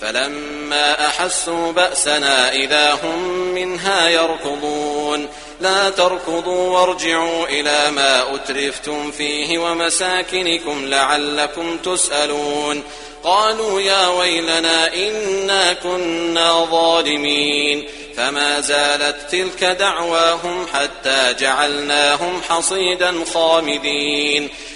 فلما أحسوا بأسنا إذا هم منها يركضون. لا تركضوا وارجعوا إلى ما أترفتم فيه ومساكنكم لعلكم تسألون. قالوا يا ويلنا إنا كنا ظالمين. فما زالت تلك دعواهم حتى جعلناهم حصيدا خامدين.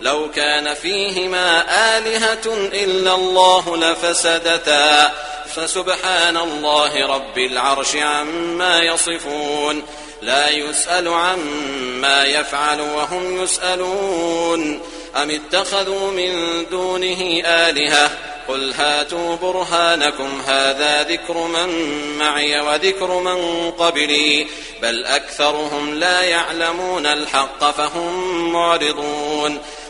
لو كان فيهما آلهة إلا الله لفسدتا. فسبحان الله رب العرش عما يصفون. لا يسأل عما يفعل وهم يسألون. أم اتخذوا من دونه آلهة؟ قل هاتوا برهانكم. هذا ذكر من معي وذكر من قبلي. بل أكثرهم لا يعلمون الحق فهم معرضون.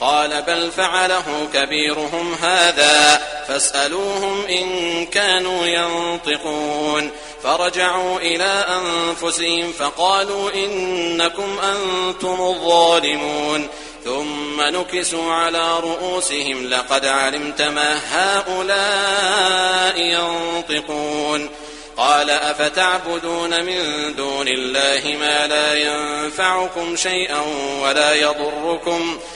قال بل فعله كبيرهم هذا فاسألوهم إن كانوا ينطقون فرجعوا إلى أنفسهم فقالوا إنكم أنتم الظالمون ثم نكسوا على رؤوسهم لقد علمت ما هؤلاء ينطقون قال أفتعبدون من دون الله ما لا ينفعكم شيئا ولا يضركم ۖ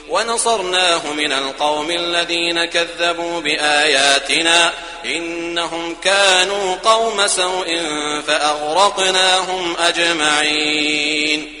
ونصرناه من القوم الذين كذبوا بآياتنا إنهم كانوا قوم سوء فأغرقناهم أجمعين.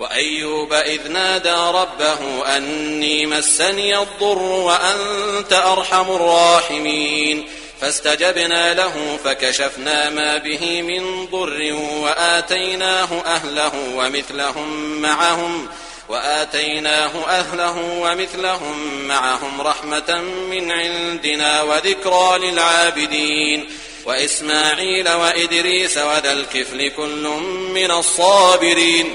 وأيوب إذ نادى ربه أني مسني الضر وأنت أرحم الراحمين. فاستجبنا له فكشفنا ما به من ضر وآتيناه أهله ومثلهم معهم وآتيناه أهله ومثلهم معهم رحمة من عندنا وذكرى للعابدين. وإسماعيل وإدريس وذا الكفل كل من الصابرين.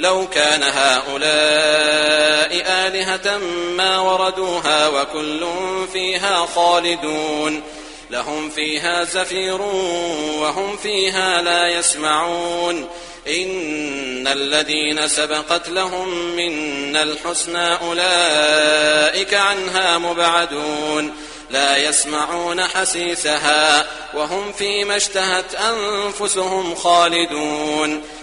لو كان هؤلاء آلهة ما وردوها وكل فيها خالدون لهم فيها زفير وهم فيها لا يسمعون إن الذين سبقت لهم منا الحسنى أولئك عنها مبعدون لا يسمعون حسيسها وهم فيما اشتهت أنفسهم خالدون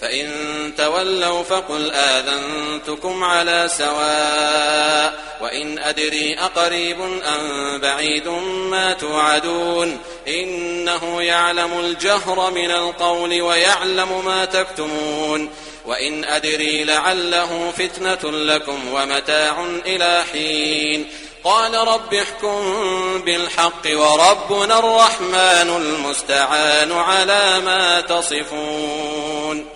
فإن تولوا فقل آذنتكم على سواء وإن أدري أقريب أم بعيد ما توعدون إنه يعلم الجهر من القول ويعلم ما تكتمون وإن أدري لعله فتنة لكم ومتاع إلى حين قال رب احكم بالحق وربنا الرحمن المستعان على ما تصفون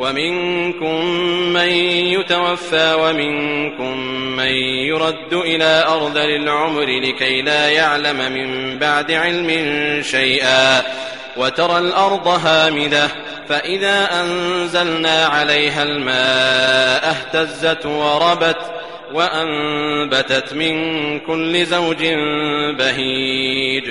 ومنكم من يتوفى ومنكم من يرد إلى أرض للعمر لكي لا يعلم من بعد علم شيئا وترى الأرض هامدة فإذا أنزلنا عليها الماء اهتزت وربت وأنبتت من كل زوج بهيج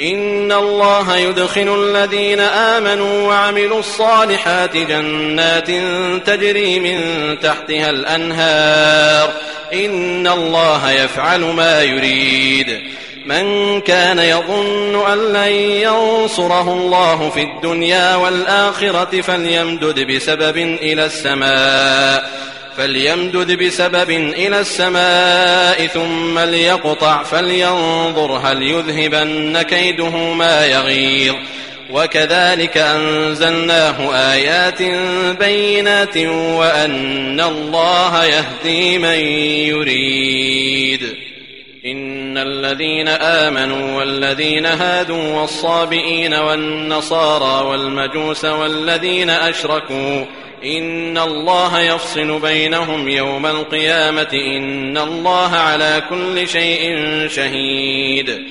ان الله يدخل الذين امنوا وعملوا الصالحات جنات تجري من تحتها الانهار ان الله يفعل ما يريد من كان يظن ان لن ينصره الله في الدنيا والاخره فليمدد بسبب إلى السماء فليمدد بسبب إلى السماء ثم ليقطع فلينظر هل يذهبن كيده ما يغير وكذلك أنزلناه آيات بينات وأن الله يهدي من يريد إن الذين آمنوا والذين هادوا والصابئين والنصارى والمجوس والذين أشركوا ان الله يفصل بينهم يوم القيامة ان الله على كل شيء شهيد.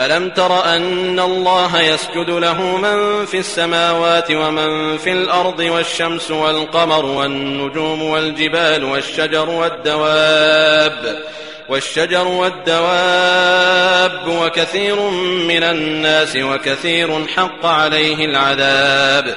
ألم تر أن الله يسجد له من في السماوات ومن في الأرض والشمس والقمر والنجوم والجبال والشجر والدواب والشجر والدواب وكثير من الناس وكثير حق عليه العذاب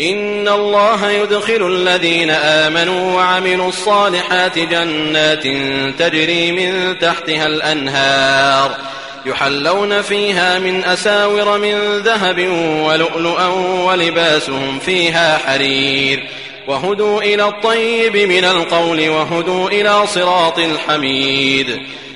ان الله يدخل الذين امنوا وعملوا الصالحات جنات تجري من تحتها الانهار يحلون فيها من اساور من ذهب ولؤلؤا ولباسهم فيها حرير وهدوا إلى الطيب من القول وهدوا إلى صراط الحميد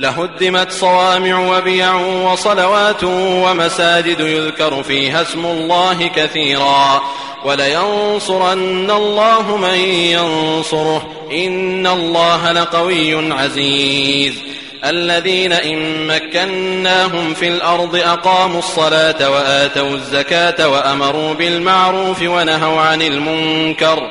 لهدمت صوامع وبيع وصلوات ومساجد يذكر فيها اسم الله كثيرا ولينصرن الله من ينصره إن الله لقوي عزيز الذين إن مكناهم في الأرض أقاموا الصلاة وآتوا الزكاة وأمروا بالمعروف ونهوا عن المنكر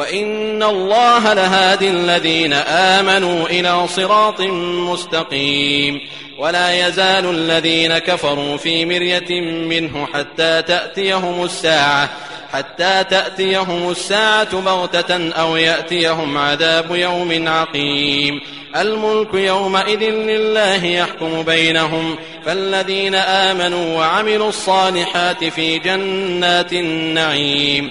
وإن الله لهادي الذين آمنوا إلى صراط مستقيم ولا يزال الذين كفروا في مرية منه حتى تأتيهم الساعة حتى تأتيهم الساعة بغتة أو يأتيهم عذاب يوم عقيم الملك يومئذ لله يحكم بينهم فالذين آمنوا وعملوا الصالحات في جنات النعيم